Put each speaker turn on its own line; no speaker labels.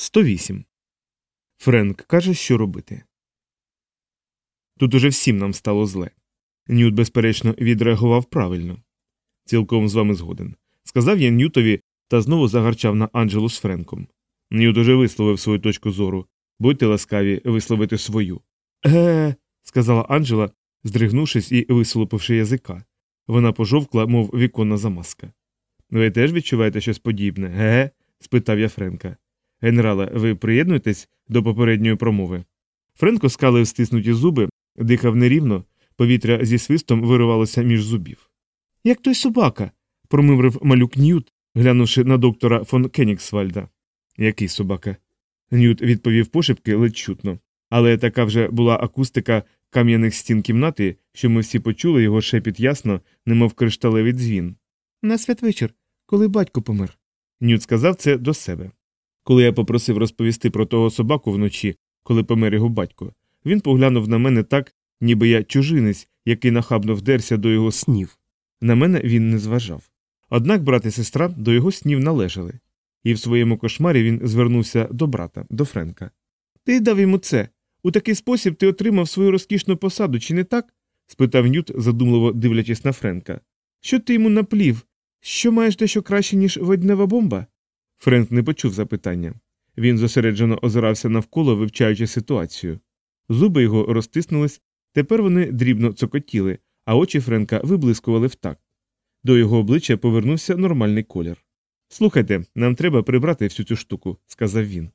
108. Френк каже, що робити. Тут уже всім нам стало зле. Ньют, безперечно, відреагував правильно. Цілком з вами згоден. Сказав я Ньютові та знову загарчав на Анджелу з Френком. Ньют уже висловив свою точку зору. Будьте ласкаві висловити свою. Е, сказала Анджела, здригнувшись і висолопивши язика. Вона пожовкла, мов віконна замазка. Ви теж відчуваєте щось подібне, ге? спитав я Френка. Генерале, ви приєднуєтесь до попередньої промови? Френко скалив стиснуті зуби, дихав нерівно, повітря зі свистом виривалося між зубів. Як той собака. промимрив малюк Ньют, глянувши на доктора фон Кенігсвальда. Який собака? Ньют відповів пошепки ледь чутно. Але така вже була акустика кам'яних стін кімнати, що ми всі почули його шепіт ясно, немов кришталевий дзвін. На святвечір, коли батько помер. Ньют сказав це до себе. Коли я попросив розповісти про того собаку вночі, коли помер його батько, він поглянув на мене так, ніби я чужинець, який нахабно вдерся до його снів. На мене він не зважав. Однак брат і сестра до його снів належали, і в своєму кошмарі він звернувся до брата, до Френка. Ти дав йому це. У такий спосіб ти отримав свою розкішну посаду, чи не так? спитав Нют, задумливо дивлячись на Френка. Що ти йому наплів? Що маєш дещо краще, ніж воднева бомба? Френк не почув запитання. Він зосереджено озирався навколо, вивчаючи ситуацію. Зуби його розтиснулись, тепер вони дрібно цокотіли, а очі Френка виблискували в такт. До його обличчя повернувся нормальний колір. Слухайте, нам треба прибрати всю цю штуку, сказав він.